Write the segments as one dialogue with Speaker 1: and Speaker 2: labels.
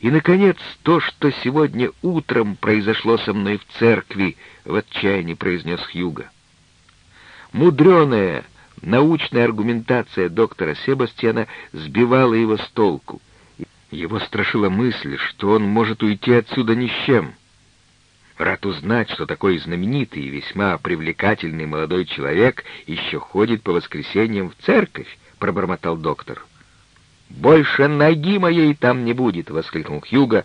Speaker 1: И, наконец, то, что сегодня утром произошло со мной в церкви, в отчаянии произнес Хьюга. Мудреная научная аргументация доктора Себастьяна сбивала его с толку. Его страшила мысль, что он может уйти отсюда ни с чем. Рад узнать, что такой знаменитый и весьма привлекательный молодой человек еще ходит по воскресеньям в церковь, — пробормотал доктор. «Больше ноги моей там не будет!» — воскликнул Хьюга,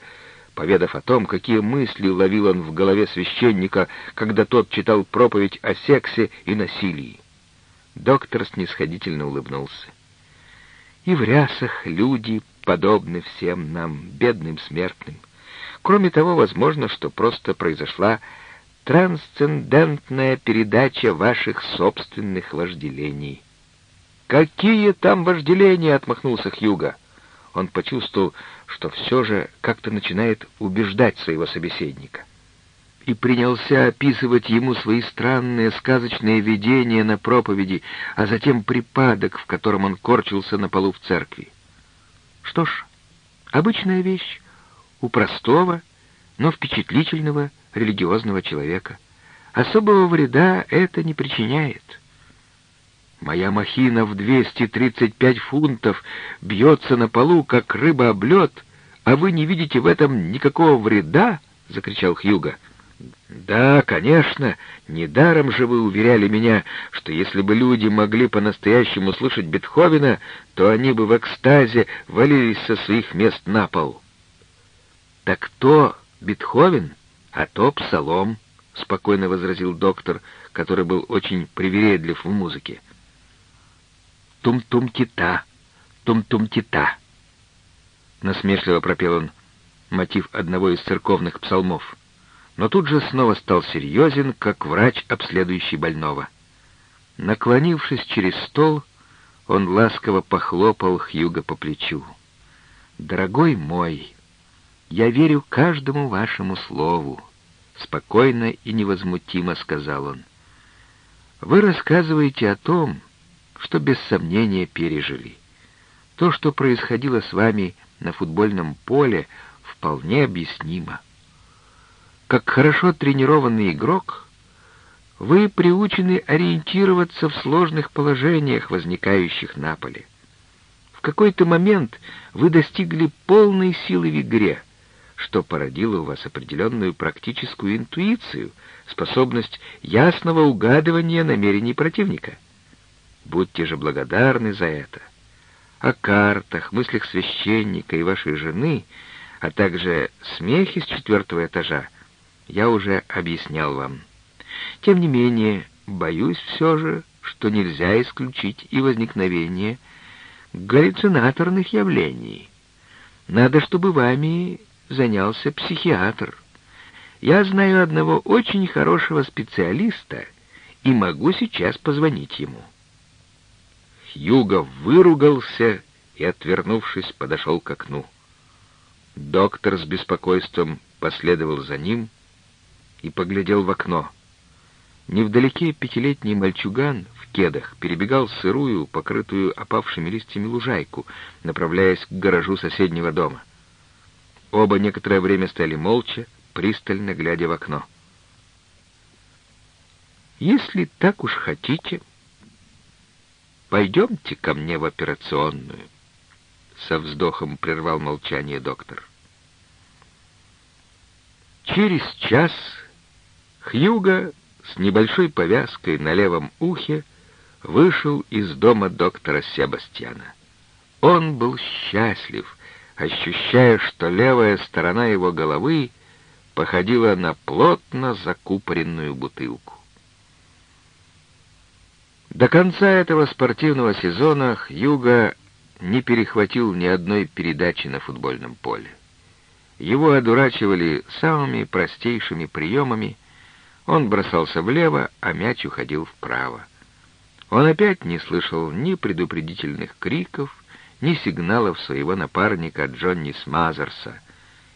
Speaker 1: поведав о том, какие мысли ловил он в голове священника, когда тот читал проповедь о сексе и насилии. Доктор снисходительно улыбнулся. «И в рясах люди подобны всем нам, бедным смертным. Кроме того, возможно, что просто произошла трансцендентная передача ваших собственных вожделений». «Какие там вожделения!» — отмахнулся Хьюга. Он почувствовал, что все же как-то начинает убеждать своего собеседника. И принялся описывать ему свои странные сказочные видения на проповеди, а затем припадок, в котором он корчился на полу в церкви. Что ж, обычная вещь у простого, но впечатлительного религиозного человека. Особого вреда это не причиняет. Моя махина в 235 фунтов бьется на полу, как рыба об лед, а вы не видите в этом никакого вреда? — закричал Хьюга. «Да, конечно, недаром же вы уверяли меня, что если бы люди могли по-настоящему слышать Бетховена, то они бы в экстазе валились со своих мест на пол». «Так то Бетховен, а то Псалом», — спокойно возразил доктор, который был очень привередлив в музыке. «Тум-тум-кита, тум-тум-кита». Насмешливо пропел он мотив одного из церковных псалмов, но тут же снова стал серьезен, как врач, обследующий больного. Наклонившись через стол, он ласково похлопал Хьюга по плечу. «Дорогой мой, я верю каждому вашему слову», — спокойно и невозмутимо сказал он. «Вы рассказываете о том, что без сомнения пережили. То, что происходило с вами на футбольном поле, вполне объяснимо. Как хорошо тренированный игрок, вы приучены ориентироваться в сложных положениях, возникающих на поле. В какой-то момент вы достигли полной силы в игре, что породило у вас определенную практическую интуицию, способность ясного угадывания намерений противника. Будьте же благодарны за это. О картах, мыслях священника и вашей жены, а также смехе с четвертого этажа я уже объяснял вам. Тем не менее, боюсь все же, что нельзя исключить и возникновение галлюцинаторных явлений. Надо, чтобы вами занялся психиатр. Я знаю одного очень хорошего специалиста и могу сейчас позвонить ему. Хьюго выругался и, отвернувшись, подошел к окну. Доктор с беспокойством последовал за ним и поглядел в окно. Невдалеке пятилетний мальчуган в кедах перебегал сырую, покрытую опавшими листьями лужайку, направляясь к гаражу соседнего дома. Оба некоторое время стояли молча, пристально глядя в окно. «Если так уж хотите...» «Пойдемте ко мне в операционную», — со вздохом прервал молчание доктор. Через час Хьюга с небольшой повязкой на левом ухе вышел из дома доктора Себастьяна. Он был счастлив, ощущая, что левая сторона его головы походила на плотно закупоренную бутылку. До конца этого спортивного сезона Хьюга не перехватил ни одной передачи на футбольном поле. Его одурачивали самыми простейшими приемами, он бросался влево, а мяч уходил вправо. Он опять не слышал ни предупредительных криков, ни сигналов своего напарника Джонни Смазерса,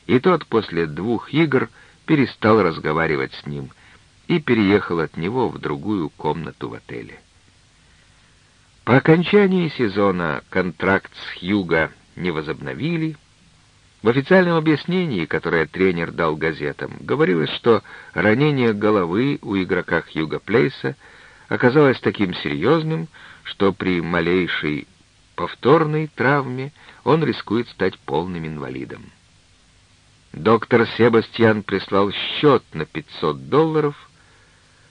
Speaker 1: и тот после двух игр перестал разговаривать с ним и переехал от него в другую комнату в отеле. По окончании сезона контракт с Хьюго не возобновили. В официальном объяснении, которое тренер дал газетам, говорилось, что ранение головы у игрока Хьюга Плейса оказалось таким серьезным, что при малейшей повторной травме он рискует стать полным инвалидом. Доктор Себастьян прислал счет на 500 долларов,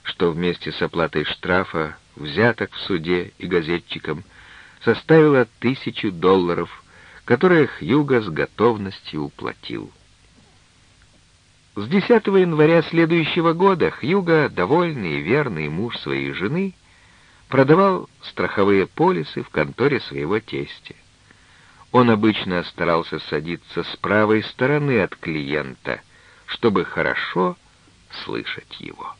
Speaker 1: что вместе с оплатой штрафа, взяток в суде и газетчикам, составило тысячу долларов, которые Хьюго с готовностью уплатил. С 10 января следующего года Хьюго, довольный и верный муж своей жены, продавал страховые полисы в конторе своего тестя. Он обычно старался садиться с правой стороны от клиента, чтобы хорошо слышать его.